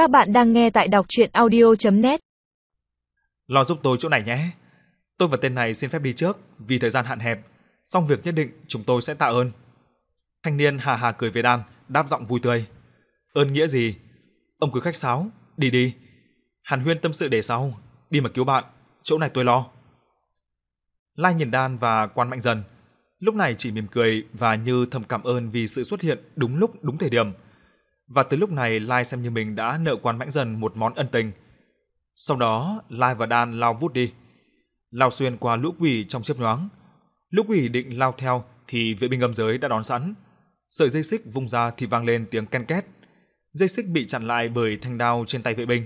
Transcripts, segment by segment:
Các bạn đang nghe tại đọc chuyện audio.net Lo giúp tôi chỗ này nhé. Tôi và tên này xin phép đi trước vì thời gian hạn hẹp. Xong việc nhất định chúng tôi sẽ tạ ơn. Thanh niên hà hà cười với Đan, đáp giọng vui tươi. Ơn nghĩa gì? Ông cứ khách sáo, đi đi. Hàn huyên tâm sự để sau, đi mà cứu bạn, chỗ này tôi lo. Lai nhìn Đan và quan mạnh dần. Lúc này chỉ mỉm cười và như thầm cảm ơn vì sự xuất hiện đúng lúc đúng thời điểm. Và từ lúc này Lai xem như mình đã nợ quan mãnh dần một món ân tình. Sau đó, Lai và Đan lao vút đi. Lao xuyên qua lũ quỷ trong chớp nhoáng. Lũ quỷ định lao theo thì vệ binh âm giới đã đón sẵn. Sợi dây xích vung ra thì vang lên tiếng ken két. Dây xích bị chặn lại bởi thanh đao trên tay vệ binh.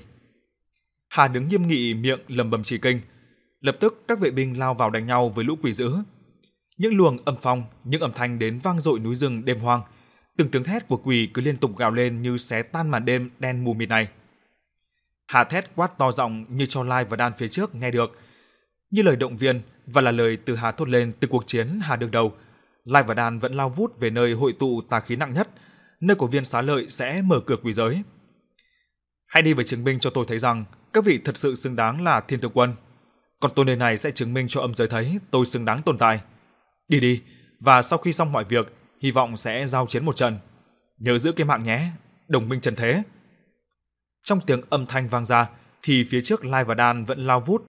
Hà đứng nghiêm nghị miệng lầm bầm chỉ kinh. Lập tức các vệ binh lao vào đánh nhau với lũ quỷ dữ. Những luồng âm phong, những âm thanh đến vang dội núi rừng đêm hoang. Từng tiếng thét của quỷ cứ liên tục gào lên như xé tan màn đêm đen mù mịt này. Hà thét quát to giọng như cho Lai và Đan phía trước nghe được. Như lời động viên và là lời từ Hà thốt lên từ cuộc chiến Hà đương đầu. Lai và Đan vẫn lao vút về nơi hội tụ tà khí nặng nhất, nơi của viên xá lợi sẽ mở cửa quỷ giới. Hãy đi về chứng minh cho tôi thấy rằng các vị thật sự xứng đáng là thiên tướng quân. Còn tôi nơi này sẽ chứng minh cho âm giới thấy tôi xứng đáng tồn tại. Đi đi, và sau khi xong mọi việc, hy vọng sẽ giao chiến một trận. Nhớ giữ cái mạng nhé, đồng minh trần thế. Trong tiếng âm thanh vang ra, thì phía trước Lai và Đan vẫn lao vút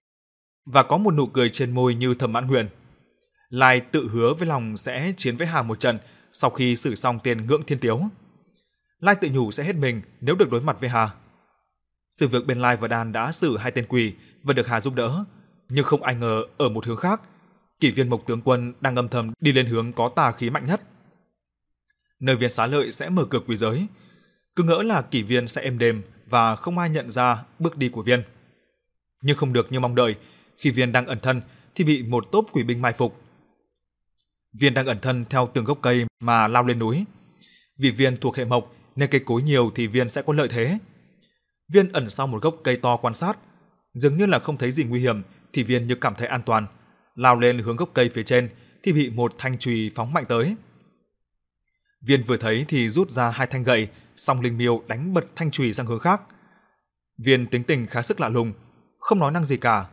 và có một nụ cười trên môi như thầm mãn nguyện. Lai tự hứa với lòng sẽ chiến với Hà một trận sau khi xử xong tiền ngưỡng thiên tiếu. Lai tự nhủ sẽ hết mình nếu được đối mặt với Hà. Sự việc bên Lai và Đan đã xử hai tên quỷ và được Hà giúp đỡ, nhưng không ai ngờ ở một hướng khác, kỷ viên Mộc tướng quân đang âm thầm đi lên hướng có tà khí mạnh nhất. Nơi viên xá lợi sẽ mở cửa quỷ giới, cứ ngỡ là kỷ viên sẽ êm đềm và không ai nhận ra bước đi của viên. Nhưng không được như mong đợi, khi viên đang ẩn thân thì bị một tốp quỷ binh mai phục. Viên đang ẩn thân theo từng gốc cây mà lao lên núi. Vì viên thuộc hệ mộc nên cây cối nhiều thì viên sẽ có lợi thế. Viên ẩn sau một gốc cây to quan sát, dường như là không thấy gì nguy hiểm thì viên như cảm thấy an toàn, lao lên hướng gốc cây phía trên thì bị một thanh chùy phóng mạnh tới. Viên vừa thấy thì rút ra hai thanh gậy, song linh miêu đánh bật thanh chùy sang hướng khác. Viên tính tình khá sức lạ lùng, không nói năng gì cả.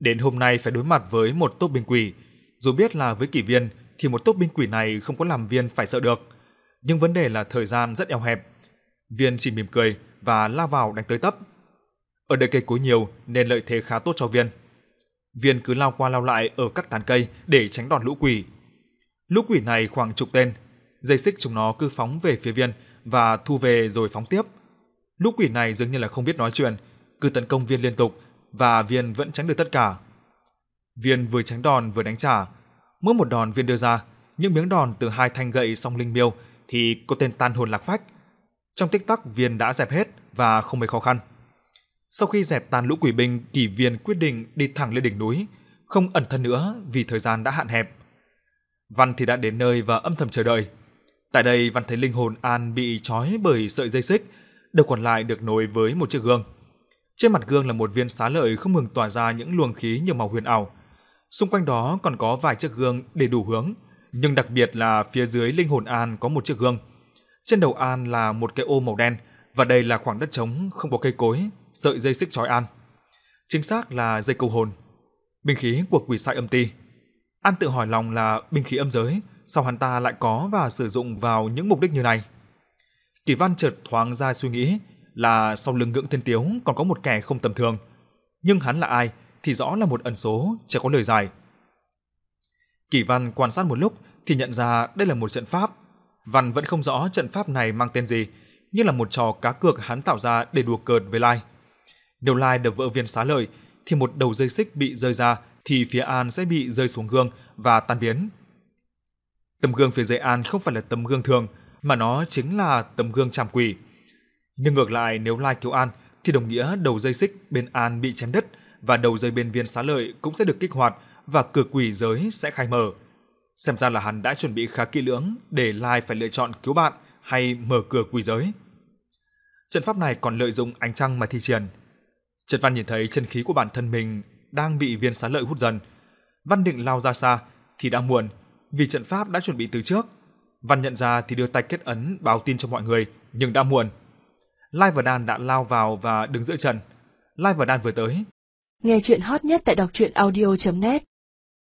Đến hôm nay phải đối mặt với một tốp binh quỷ, dù biết là với kỷ viên thì một tốp binh quỷ này không có làm viên phải sợ được, nhưng vấn đề là thời gian rất eo hẹp. Viên chỉ mỉm cười và lao vào đánh tới tấp. Ở đây cây cối nhiều nên lợi thế khá tốt cho viên. Viên cứ lao qua lao lại ở các tán cây để tránh đòn lũ quỷ. Lũ quỷ này khoảng chục tên, dây xích chúng nó cứ phóng về phía viên và thu về rồi phóng tiếp. Lũ quỷ này dường như là không biết nói chuyện, cứ tấn công viên liên tục và viên vẫn tránh được tất cả. Viên vừa tránh đòn vừa đánh trả, mỗi một đòn viên đưa ra, những miếng đòn từ hai thanh gậy song linh miêu thì có tên tan hồn lạc phách. Trong tích tắc viên đã dẹp hết và không mấy khó khăn. Sau khi dẹp tan lũ quỷ binh, Kỷ Viên quyết định đi thẳng lên đỉnh núi, không ẩn thân nữa vì thời gian đã hạn hẹp. Văn thì đã đến nơi và âm thầm chờ đợi. Tại đây Văn thấy linh hồn An bị trói bởi sợi dây xích, đầu còn lại được nối với một chiếc gương. Trên mặt gương là một viên xá lợi không ngừng tỏa ra những luồng khí nhiều màu huyền ảo. Xung quanh đó còn có vài chiếc gương để đủ hướng, nhưng đặc biệt là phía dưới linh hồn An có một chiếc gương. Trên đầu An là một cái ô màu đen và đây là khoảng đất trống không có cây cối, sợi dây xích trói An. Chính xác là dây câu hồn. Binh khí của quỷ sai âm ti. An tự hỏi lòng là binh khí âm giới, sao hắn ta lại có và sử dụng vào những mục đích như này? Kỳ Văn chợt thoáng ra suy nghĩ là sau lưng ngưỡng thiên tiếu còn có một kẻ không tầm thường. Nhưng hắn là ai thì rõ là một ẩn số, chưa có lời giải. Kỳ Văn quan sát một lúc thì nhận ra đây là một trận pháp. Văn vẫn không rõ trận pháp này mang tên gì, nhưng là một trò cá cược hắn tạo ra để đùa cợt với Lai. Nếu Lai được vỡ viên xá lợi thì một đầu dây xích bị rơi ra thì phía An sẽ bị rơi xuống gương và tan biến. Tấm gương phía dưới An không phải là tấm gương thường mà nó chính là tấm gương trảm quỷ. Nhưng ngược lại nếu Lai cứu An thì đồng nghĩa đầu dây xích bên An bị chém đứt và đầu dây bên viên xá lợi cũng sẽ được kích hoạt và cửa quỷ giới sẽ khai mở. Xem ra là hắn đã chuẩn bị khá kỹ lưỡng để Lai phải lựa chọn cứu bạn hay mở cửa quỷ giới. Trận pháp này còn lợi dụng ánh trăng mà thi triển. Trần Văn nhìn thấy chân khí của bản thân mình đang bị viên xá lợi hút dần. Văn định lao ra xa thì đã muộn, vì trận pháp đã chuẩn bị từ trước. Văn nhận ra thì đưa tay kết ấn báo tin cho mọi người, nhưng đã muộn. Lai và Đan đã lao vào và đứng giữa trận. Lai và Đan vừa tới. Nghe chuyện hot nhất tại đọc truyện audio.net